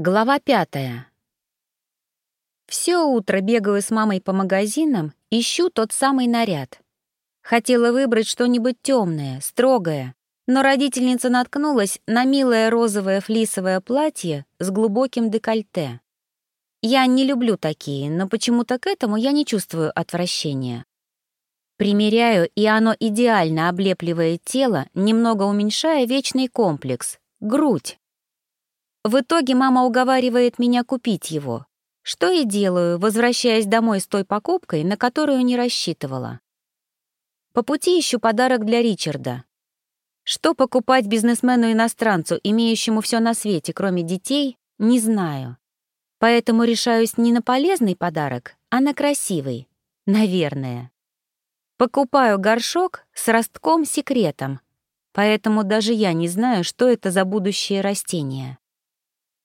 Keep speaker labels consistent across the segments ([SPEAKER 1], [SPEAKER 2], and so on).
[SPEAKER 1] Глава пятая. Все утро бегаю с мамой по магазинам, ищу тот самый наряд. Хотела выбрать что-нибудь темное, строгое, но родительница наткнулась на милое розовое флисовое платье с глубоким декольте. Я не люблю такие, но почему-то к этому я не чувствую отвращения. Примеряю, и оно идеально облепливает тело, немного уменьшая вечный комплекс — грудь. В итоге мама уговаривает меня купить его, что и делаю, возвращаясь домой с той покупкой, на которую не рассчитывала. По пути ищу подарок для Ричарда. Что покупать бизнесмену-иностранцу, имеющему все на свете, кроме детей, не знаю. Поэтому решаюсь не на полезный подарок, а на красивый. Наверное. Покупаю горшок с ростком-секретом, поэтому даже я не знаю, что это за будущее растение.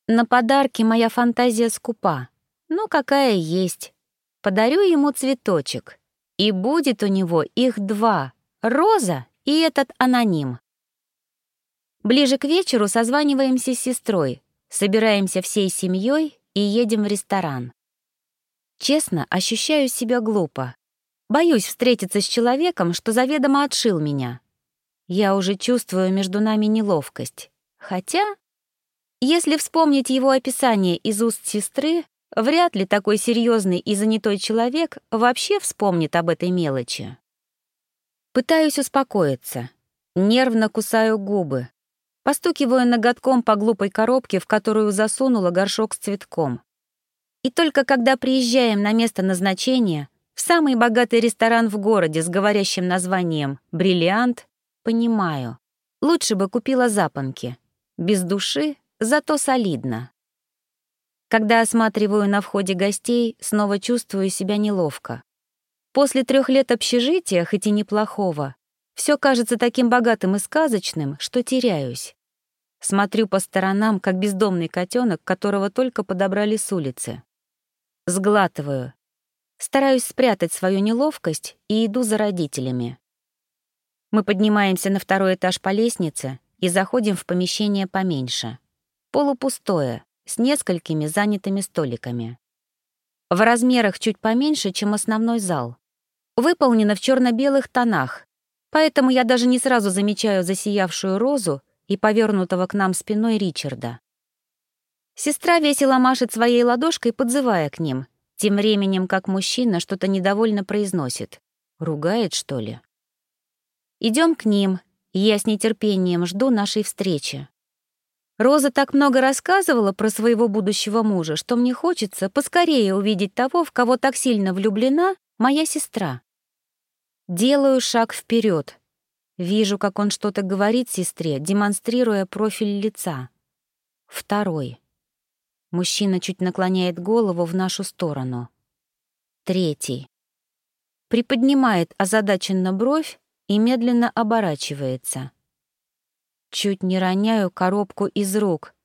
[SPEAKER 1] На подарки моя фантазия скупа. Ну, какая есть. Подарю ему цветочек. И будет у него их два — роза и этот аноним. Ближе к вечеру созваниваемся с сестрой, собираемся всей семьей и едем в ресторан. Честно, ощущаю себя глупо. Боюсь встретиться с человеком, что заведомо отшил меня. Я уже чувствую между нами неловкость. Хотя если вспомнить его описание из уст сестры, вряд ли такой серьезный и занятой человек вообще вспомнит об этой мелочи. Пытаюсь успокоиться. Нервно кусаю губы. Постукиваю ноготком по глупой коробке, в которую засунула горшок с цветком. И только когда приезжаем на место назначения, в самый богатый ресторан в городе с говорящим названием «Бриллиант», понимаю, лучше бы купила запонки. Без души зато солидно. Когда осматриваю на входе гостей, снова чувствую себя неловко. После трех лет общежития, хоть и неплохого, все кажется таким богатым и сказочным, что теряюсь. Смотрю по сторонам, как бездомный котенок, которого только подобрали с улицы. Сглатываю. Стараюсь спрятать свою неловкость и иду за родителями. Мы поднимаемся на второй этаж по лестнице и заходим в помещение поменьше полупустое, с несколькими занятыми столиками. В размерах чуть поменьше, чем основной зал. Выполнено в черно-белых тонах, поэтому я даже не сразу замечаю засиявшую розу и повернутого к нам спиной Ричарда. Сестра весело машет своей ладошкой, подзывая к ним, тем временем как мужчина что-то недовольно произносит. Ругает, что ли? Идем к ним, и я с нетерпением жду нашей встречи. Роза так много рассказывала про своего будущего мужа, что мне хочется поскорее увидеть того, в кого так сильно влюблена моя сестра. Делаю шаг вперед. Вижу, как он что-то говорит сестре, демонстрируя профиль лица. Второй. Мужчина чуть наклоняет голову в нашу сторону. Третий. Приподнимает озадаченно бровь и медленно оборачивается. Чуть не роняю коробку из рук.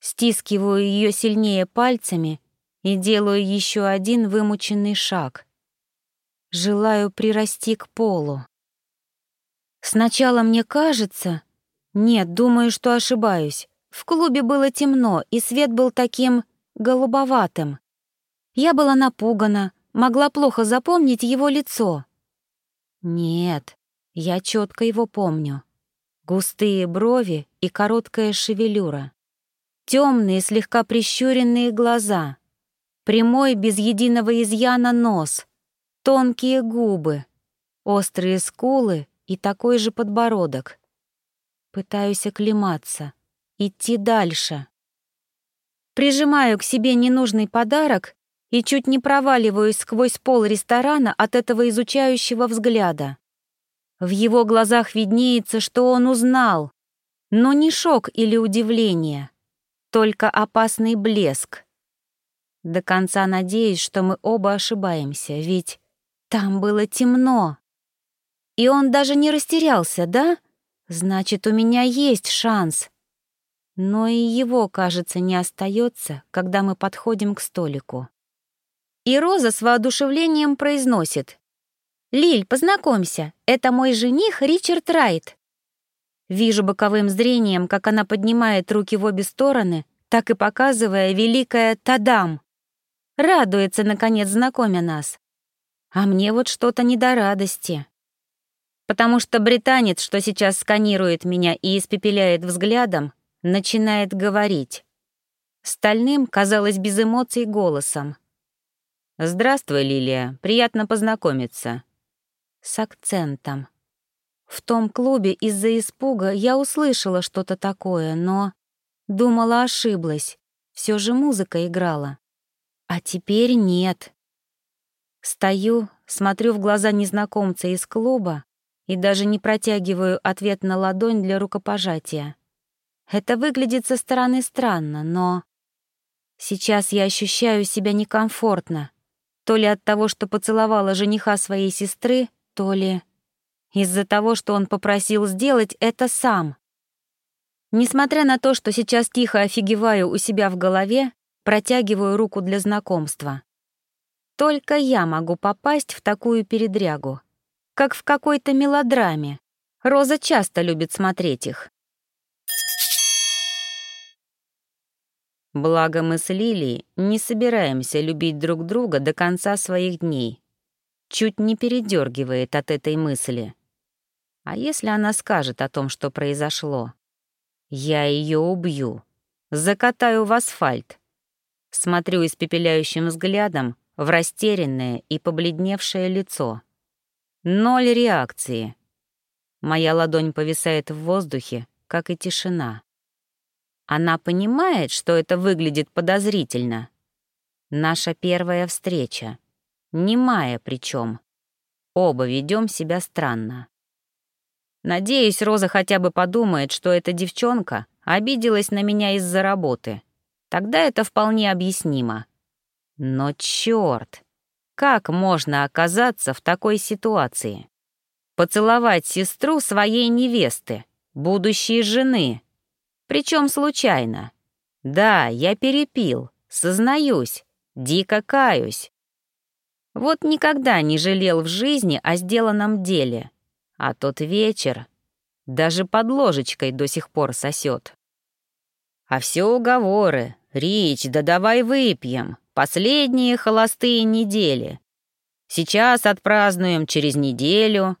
[SPEAKER 1] Стискиваю ее сильнее пальцами и делаю еще один вымученный шаг. Желаю прирасти к полу. Сначала мне кажется... Нет, думаю, что ошибаюсь. В клубе было темно, и свет был таким голубоватым. Я была напугана, могла плохо запомнить его лицо. Нет, я четко его помню. Густые брови и короткая шевелюра. Темные, слегка прищуренные глаза. Прямой, без единого изъяна нос. Тонкие губы. Острые скулы и такой же подбородок. Пытаюсь оклематься. Идти дальше. Прижимаю к себе ненужный подарок и чуть не проваливаюсь сквозь пол ресторана от этого изучающего взгляда. В его глазах виднеется, что он узнал, но не шок или удивление, только опасный блеск. До конца надеюсь, что мы оба ошибаемся, ведь там было темно. И он даже не растерялся, да? Значит, у меня есть шанс. Но и его, кажется, не остается, когда мы подходим к столику. И Роза с воодушевлением произносит. «Лиль, познакомься, это мой жених Ричард Райт». Вижу боковым зрением, как она поднимает руки в обе стороны, так и показывая великое «Тадам». Радуется, наконец, знакомя нас. А мне вот что-то не до радости. Потому что британец, что сейчас сканирует меня и испепеляет взглядом, начинает говорить. Стальным, казалось, без эмоций голосом. «Здравствуй, Лилия, приятно познакомиться». С акцентом. В том клубе из-за испуга я услышала что-то такое, но... Думала, ошиблась. Все же музыка играла. А теперь нет. Стою, смотрю в глаза незнакомца из клуба и даже не протягиваю ответ на ладонь для рукопожатия. Это выглядит со стороны странно, но... Сейчас я ощущаю себя некомфортно. То ли от того, что поцеловала жениха своей сестры, то ли из-за того, что он попросил сделать это сам. Несмотря на то, что сейчас тихо офигеваю у себя в голове, протягиваю руку для знакомства. Только я могу попасть в такую передрягу. Как в какой-то мелодраме. Роза часто любит смотреть их. Благо мы с Лилией не собираемся любить друг друга до конца своих дней. Чуть не передергивает от этой мысли. А если она скажет о том, что произошло? Я ее убью. Закатаю в асфальт. Смотрю испепеляющим взглядом в растерянное и побледневшее лицо. Ноль реакции. Моя ладонь повисает в воздухе, как и тишина. Она понимает, что это выглядит подозрительно. Наша первая встреча. Немая причем. Оба ведем себя странно. Надеюсь, Роза хотя бы подумает, что эта девчонка обиделась на меня из-за работы. Тогда это вполне объяснимо. Но черт, как можно оказаться в такой ситуации? Поцеловать сестру своей невесты, будущей жены. Причем случайно. Да, я перепил, сознаюсь, дико каюсь. Вот никогда не жалел в жизни о сделанном деле — а тот вечер даже под ложечкой до сих пор сосет. А все уговоры. Рич, да давай выпьем. Последние холостые недели. Сейчас отпразднуем через неделю.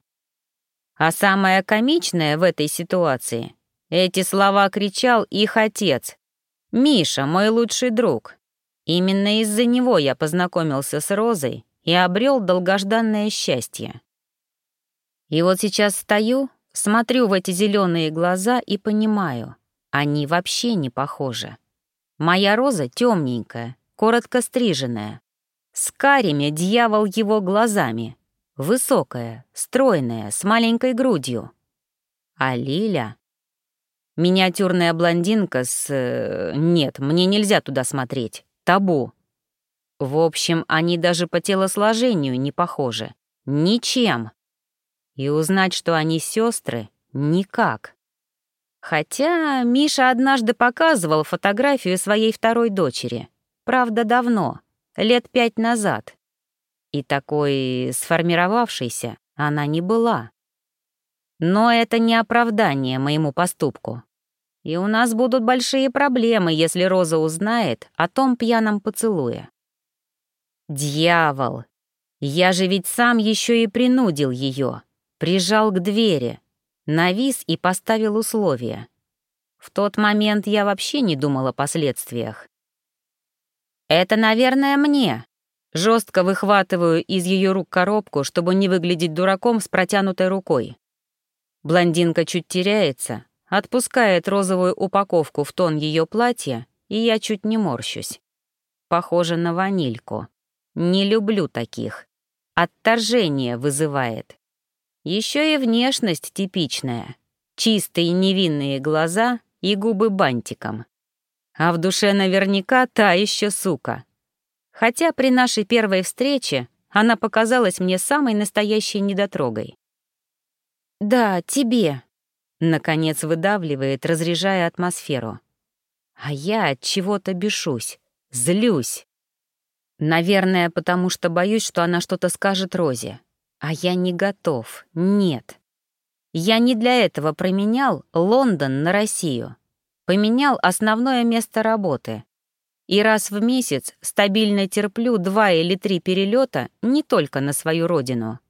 [SPEAKER 1] А самое комичное в этой ситуации — эти слова кричал их отец. «Миша, мой лучший друг». Именно из-за него я познакомился с Розой и обрел долгожданное счастье. И вот сейчас стою, смотрю в эти зеленые глаза и понимаю, они вообще не похожи. Моя роза темненькая, коротко стриженная, с карими дьявол его глазами, высокая, стройная, с маленькой грудью. А Лиля... Миниатюрная блондинка с... Э, нет, мне нельзя туда смотреть. Табу. В общем, они даже по телосложению не похожи. Ничем. И узнать, что они сестры, никак. Хотя Миша однажды показывал фотографию своей второй дочери. Правда, давно, лет пять назад. И такой сформировавшейся она не была. Но это не оправдание моему поступку. И у нас будут большие проблемы, если Роза узнает о том пьяном поцелуе. Дьявол! Я же ведь сам еще и принудил ее. Прижал к двери, навис и поставил условия. В тот момент я вообще не думал о последствиях. «Это, наверное, мне». Жестко выхватываю из ее рук коробку, чтобы не выглядеть дураком с протянутой рукой. Блондинка чуть теряется, отпускает розовую упаковку в тон ее платья, и я чуть не морщусь. Похоже на ванильку. Не люблю таких. Отторжение вызывает. Еще и внешность типичная. Чистые невинные глаза и губы бантиком. А в душе наверняка та еще сука. Хотя при нашей первой встрече она показалась мне самой настоящей недотрогой. «Да, тебе», — наконец выдавливает, разряжая атмосферу. А я от чего-то бешусь, злюсь. Наверное, потому что боюсь, что она что-то скажет Розе. А я не готов, нет. Я не для этого променял Лондон на Россию. Поменял основное место работы. И раз в месяц стабильно терплю два или три перелета не только на свою родину.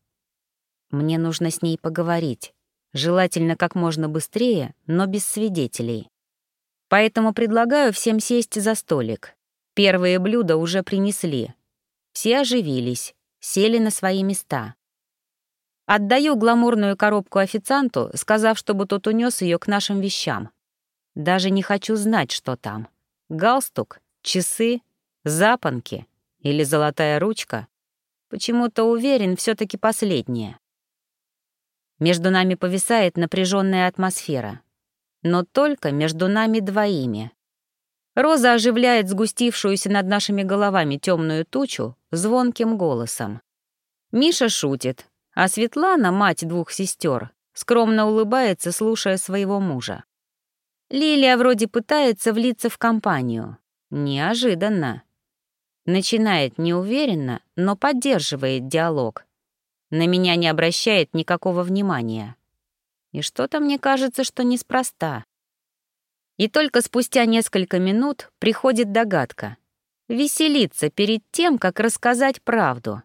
[SPEAKER 1] Мне нужно с ней поговорить. Желательно как можно быстрее, но без свидетелей. Поэтому предлагаю всем сесть за столик. Первые блюда уже принесли. Все оживились, сели на свои места. Отдаю гламурную коробку официанту, сказав, чтобы тот унес ее к нашим вещам. Даже не хочу знать, что там. Галстук, часы, запонки или золотая ручка. Почему-то уверен, все таки последнее. Между нами повисает напряженная атмосфера. Но только между нами двоими. Роза оживляет сгустившуюся над нашими головами темную тучу звонким голосом. Миша шутит, а Светлана, мать двух сестер, скромно улыбается, слушая своего мужа. Лилия вроде пытается влиться в компанию. Неожиданно. Начинает неуверенно, но поддерживает диалог. На меня не обращает никакого внимания. И что-то мне кажется, что неспроста. И только спустя несколько минут приходит догадка. Веселиться перед тем, как рассказать правду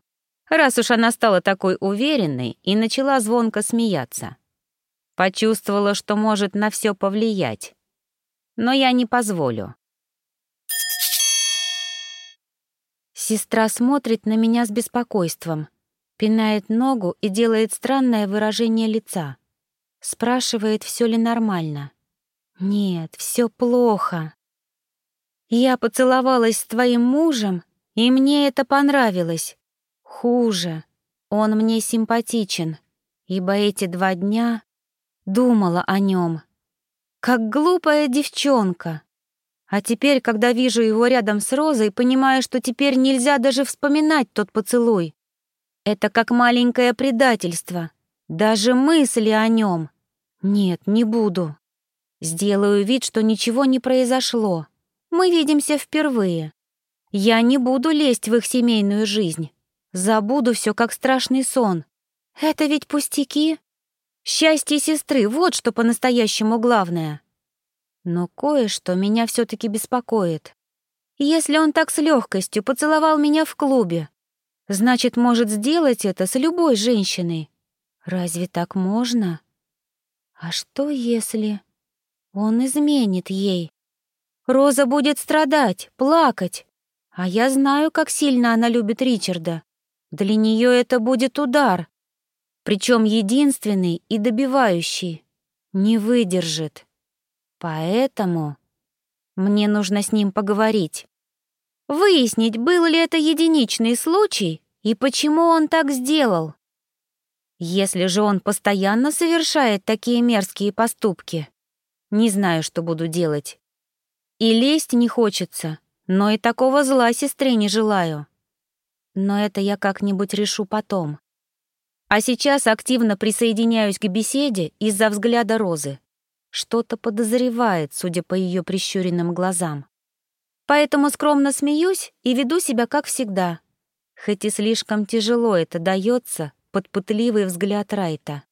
[SPEAKER 1] раз уж она стала такой уверенной и начала звонко смеяться. Почувствовала, что может на все повлиять. Но я не позволю. Сестра смотрит на меня с беспокойством, пинает ногу и делает странное выражение лица. Спрашивает, все ли нормально. Нет, все плохо. Я поцеловалась с твоим мужем, и мне это понравилось. Хуже. Он мне симпатичен, ибо эти два дня думала о нем. Как глупая девчонка. А теперь, когда вижу его рядом с Розой, понимаю, что теперь нельзя даже вспоминать тот поцелуй. Это как маленькое предательство. Даже мысли о нем. Нет, не буду. Сделаю вид, что ничего не произошло. Мы видимся впервые. Я не буду лезть в их семейную жизнь. Забуду все как страшный сон. Это ведь пустяки. Счастье сестры — вот что по-настоящему главное. Но кое-что меня все таки беспокоит. Если он так с легкостью поцеловал меня в клубе, значит, может сделать это с любой женщиной. Разве так можно? А что если он изменит ей? Роза будет страдать, плакать. А я знаю, как сильно она любит Ричарда. Для нее это будет удар, причем единственный и добивающий. Не выдержит. Поэтому мне нужно с ним поговорить. Выяснить, был ли это единичный случай и почему он так сделал. Если же он постоянно совершает такие мерзкие поступки, не знаю, что буду делать. И лезть не хочется, но и такого зла сестре не желаю. Но это я как-нибудь решу потом. А сейчас активно присоединяюсь к беседе из-за взгляда Розы. Что-то подозревает, судя по ее прищуренным глазам. Поэтому скромно смеюсь и веду себя как всегда. Хоть и слишком тяжело это дается под пытливый взгляд Райта.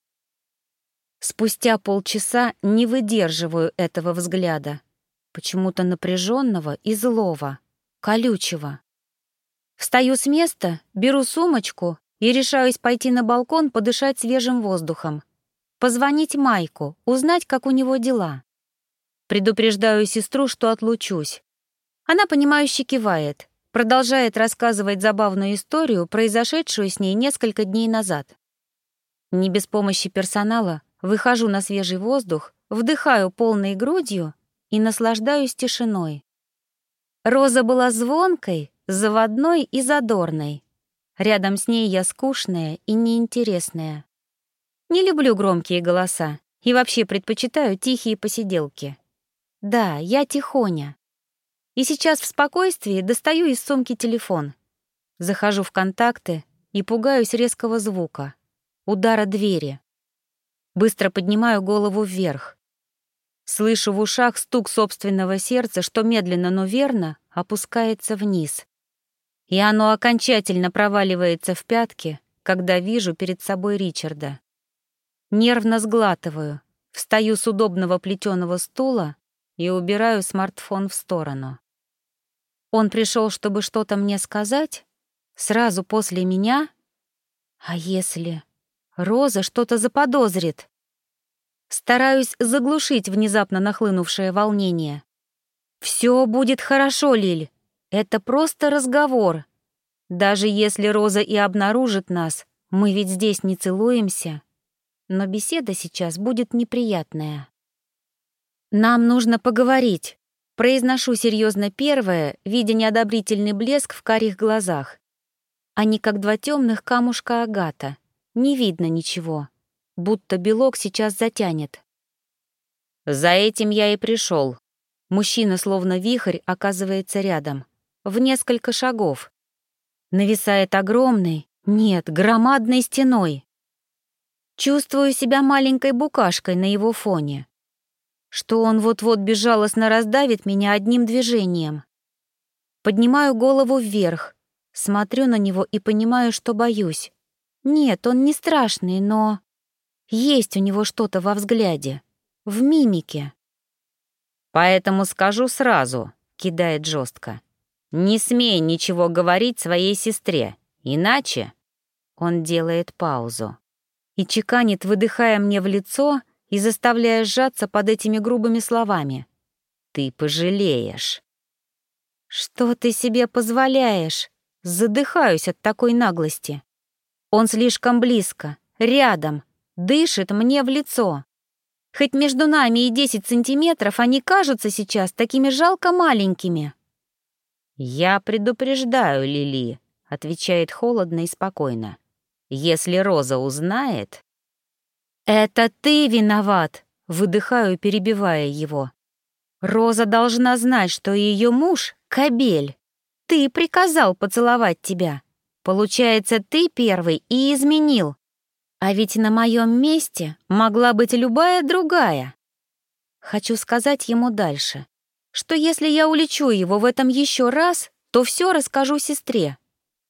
[SPEAKER 1] Спустя полчаса не выдерживаю этого взгляда, почему-то напряженного и злого, колючего. Встаю с места, беру сумочку и решаюсь пойти на балкон подышать свежим воздухом. Позвонить Майку, узнать, как у него дела. Предупреждаю сестру, что отлучусь. Она, понимающе кивает, продолжает рассказывать забавную историю, произошедшую с ней несколько дней назад. Не без помощи персонала выхожу на свежий воздух, вдыхаю полной грудью и наслаждаюсь тишиной. Роза была звонкой, заводной и задорной. Рядом с ней я скучная и неинтересная. Не люблю громкие голоса и вообще предпочитаю тихие посиделки. Да, я тихоня. И сейчас в спокойствии достаю из сумки телефон. Захожу в контакты и пугаюсь резкого звука. Удара двери. Быстро поднимаю голову вверх. Слышу в ушах стук собственного сердца, что медленно, но верно опускается вниз и оно окончательно проваливается в пятки, когда вижу перед собой Ричарда. Нервно сглатываю, встаю с удобного плетеного стула и убираю смартфон в сторону. Он пришел, чтобы что-то мне сказать? Сразу после меня? А если Роза что-то заподозрит? Стараюсь заглушить внезапно нахлынувшее волнение. Все будет хорошо, Лиль. Это просто разговор. Даже если Роза и обнаружит нас, мы ведь здесь не целуемся. Но беседа сейчас будет неприятная. Нам нужно поговорить. Произношу серьезно первое, видя неодобрительный блеск в карих глазах. Они как два темных камушка агата. Не видно ничего. Будто белок сейчас затянет. За этим я и пришел. Мужчина, словно вихрь, оказывается рядом. В несколько шагов. Нависает огромной, нет, громадной стеной. Чувствую себя маленькой букашкой на его фоне что он вот-вот безжалостно раздавит меня одним движением. Поднимаю голову вверх, смотрю на него и понимаю, что боюсь. Нет, он не страшный, но... Есть у него что-то во взгляде, в мимике. «Поэтому скажу сразу», — кидает жестко. «Не смей ничего говорить своей сестре, иначе...» Он делает паузу и чеканит, выдыхая мне в лицо — и заставляя сжаться под этими грубыми словами. «Ты пожалеешь». «Что ты себе позволяешь?» Задыхаюсь от такой наглости. Он слишком близко, рядом, дышит мне в лицо. Хоть между нами и 10 сантиметров они кажутся сейчас такими жалко маленькими. «Я предупреждаю, Лили», — отвечает холодно и спокойно. «Если Роза узнает...» «Это ты виноват!» — выдыхаю, перебивая его. «Роза должна знать, что ее муж — кобель. Ты приказал поцеловать тебя. Получается, ты первый и изменил. А ведь на моем месте могла быть любая другая. Хочу сказать ему дальше, что если я улечу его в этом еще раз, то все расскажу сестре.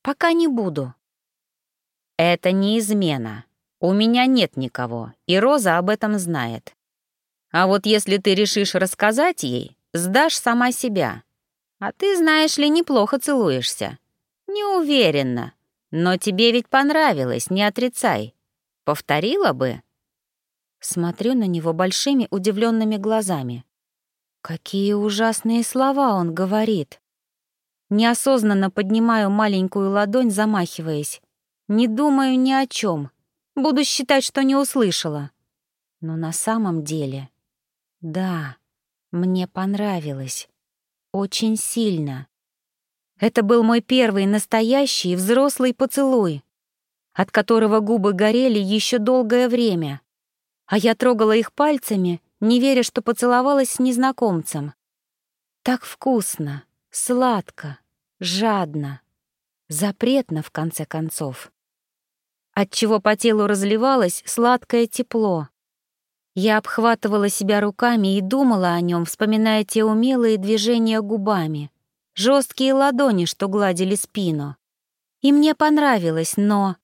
[SPEAKER 1] Пока не буду. Это не измена. У меня нет никого, и Роза об этом знает. А вот если ты решишь рассказать ей, сдашь сама себя. А ты, знаешь ли, неплохо целуешься. Не уверена. Но тебе ведь понравилось, не отрицай. Повторила бы?» Смотрю на него большими удивленными глазами. Какие ужасные слова он говорит. Неосознанно поднимаю маленькую ладонь, замахиваясь. Не думаю ни о чем, Буду считать, что не услышала. Но на самом деле... Да, мне понравилось. Очень сильно. Это был мой первый настоящий взрослый поцелуй, от которого губы горели еще долгое время, а я трогала их пальцами, не веря, что поцеловалась с незнакомцем. Так вкусно, сладко, жадно, запретно, в конце концов отчего по телу разливалось сладкое тепло. Я обхватывала себя руками и думала о нем, вспоминая те умелые движения губами, жесткие ладони, что гладили спину. И мне понравилось, но...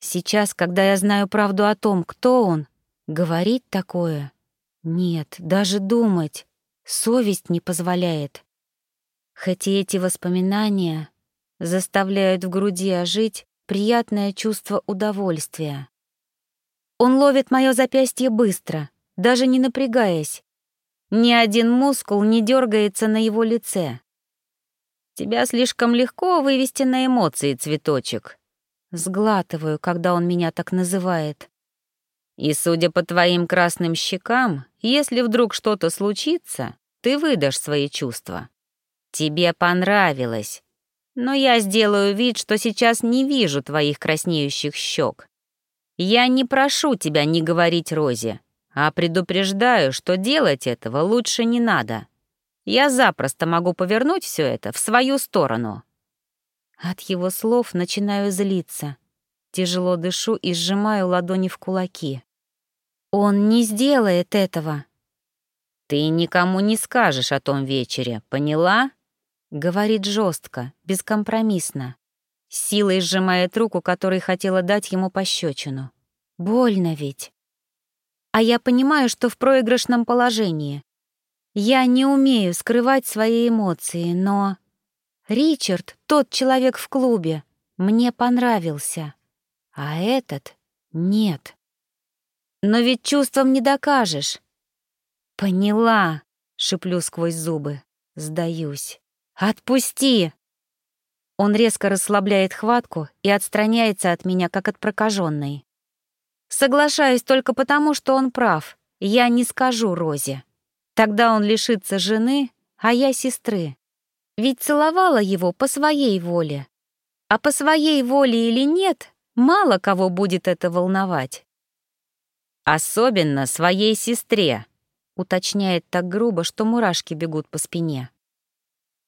[SPEAKER 1] Сейчас, когда я знаю правду о том, кто он, говорить такое... Нет, даже думать. Совесть не позволяет. Хотя эти воспоминания заставляют в груди ожить приятное чувство удовольствия. Он ловит мое запястье быстро, даже не напрягаясь. Ни один мускул не дергается на его лице. Тебя слишком легко вывести на эмоции, цветочек. Сглатываю, когда он меня так называет. И судя по твоим красным щекам, если вдруг что-то случится, ты выдашь свои чувства. Тебе понравилось, но я сделаю вид, что сейчас не вижу твоих краснеющих щек. Я не прошу тебя не говорить Розе, а предупреждаю, что делать этого лучше не надо. Я запросто могу повернуть все это в свою сторону». От его слов начинаю злиться. Тяжело дышу и сжимаю ладони в кулаки. «Он не сделает этого!» «Ты никому не скажешь о том вечере, поняла?» Говорит жестко, бескомпромиссно. Силой сжимает руку, которой хотела дать ему пощечину. Больно ведь. А я понимаю, что в проигрышном положении. Я не умею скрывать свои эмоции, но... Ричард, тот человек в клубе, мне понравился, а этот — нет. Но ведь чувством не докажешь. Поняла, шиплю сквозь зубы, сдаюсь. Отпусти! Он резко расслабляет хватку и отстраняется от меня, как от прокаженной. Соглашаюсь только потому, что он прав. Я не скажу Розе. Тогда он лишится жены, а я сестры. Ведь целовала его по своей воле. А по своей воле или нет, мало кого будет это волновать. «Особенно своей сестре», — уточняет так грубо, что мурашки бегут по спине.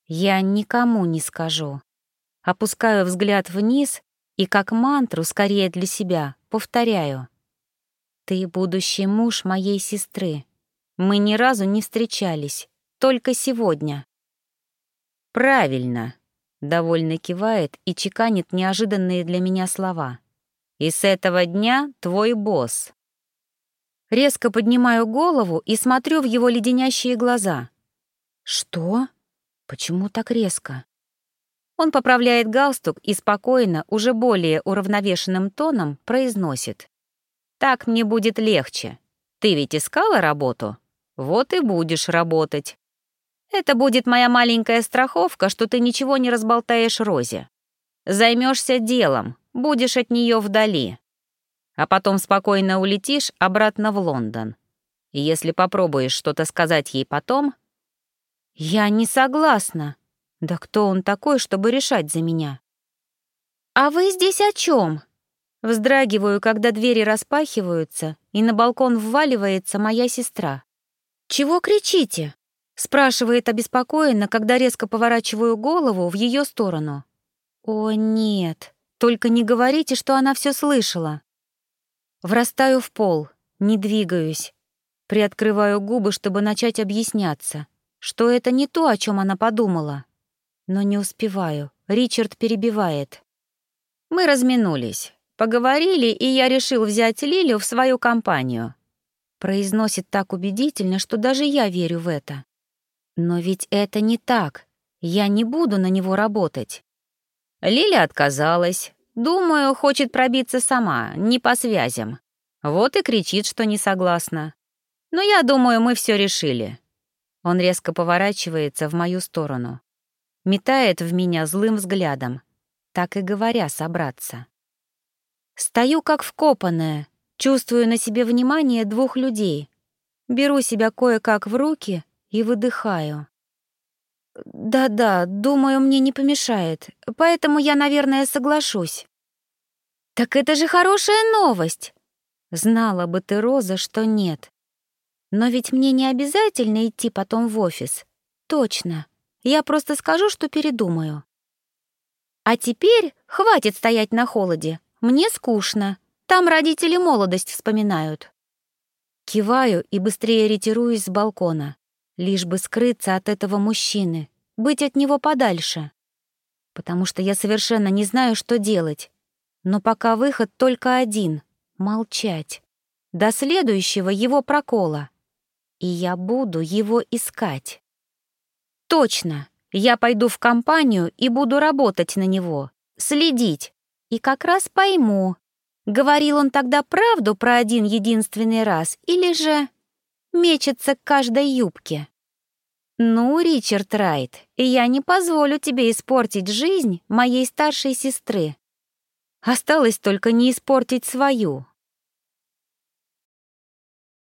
[SPEAKER 1] «Я никому не скажу». Опускаю взгляд вниз и, как мантру, скорее для себя, повторяю. «Ты будущий муж моей сестры. Мы ни разу не встречались, только сегодня». «Правильно», — довольно кивает и чеканит неожиданные для меня слова. «И с этого дня твой босс». Резко поднимаю голову и смотрю в его леденящие глаза. «Что? Почему так резко?» Он поправляет галстук и спокойно, уже более уравновешенным тоном произносит. «Так мне будет легче. Ты ведь искала работу?» Вот и будешь работать. Это будет моя маленькая страховка, что ты ничего не разболтаешь Розе. Займешься делом, будешь от нее вдали. А потом спокойно улетишь обратно в Лондон. Если попробуешь что-то сказать ей потом... Я не согласна. Да кто он такой, чтобы решать за меня? А вы здесь о чем? Вздрагиваю, когда двери распахиваются, и на балкон вваливается моя сестра. «Чего кричите?» — спрашивает обеспокоенно, когда резко поворачиваю голову в ее сторону. «О, нет, только не говорите, что она все слышала». Врастаю в пол, не двигаюсь. Приоткрываю губы, чтобы начать объясняться, что это не то, о чем она подумала. Но не успеваю. Ричард перебивает. Мы разминулись, поговорили, и я решил взять Лилю в свою компанию. Произносит так убедительно, что даже я верю в это. Но ведь это не так. Я не буду на него работать. Лиля отказалась. Думаю, хочет пробиться сама, не по связям. Вот и кричит, что не согласна. Но я думаю, мы все решили. Он резко поворачивается в мою сторону. Метает в меня злым взглядом, так и говоря собраться. Стою как вкопанная, Чувствую на себе внимание двух людей. Беру себя кое-как в руки и выдыхаю. «Да-да, думаю, мне не помешает, поэтому я, наверное, соглашусь». «Так это же хорошая новость!» Знала бы ты, Роза, что нет. Но ведь мне не обязательно идти потом в офис. Точно. Я просто скажу, что передумаю. А теперь хватит стоять на холоде. Мне скучно. Там родители молодость вспоминают. Киваю и быстрее ретируюсь с балкона, лишь бы скрыться от этого мужчины, быть от него подальше. Потому что я совершенно не знаю, что делать. Но пока выход только один — молчать. До следующего его прокола. И я буду его искать. Точно, я пойду в компанию и буду работать на него, следить. И как раз пойму, Говорил он тогда правду про один единственный раз или же мечется к каждой юбке? Ну, Ричард Райт, я не позволю тебе испортить жизнь моей старшей сестры. Осталось только не испортить свою.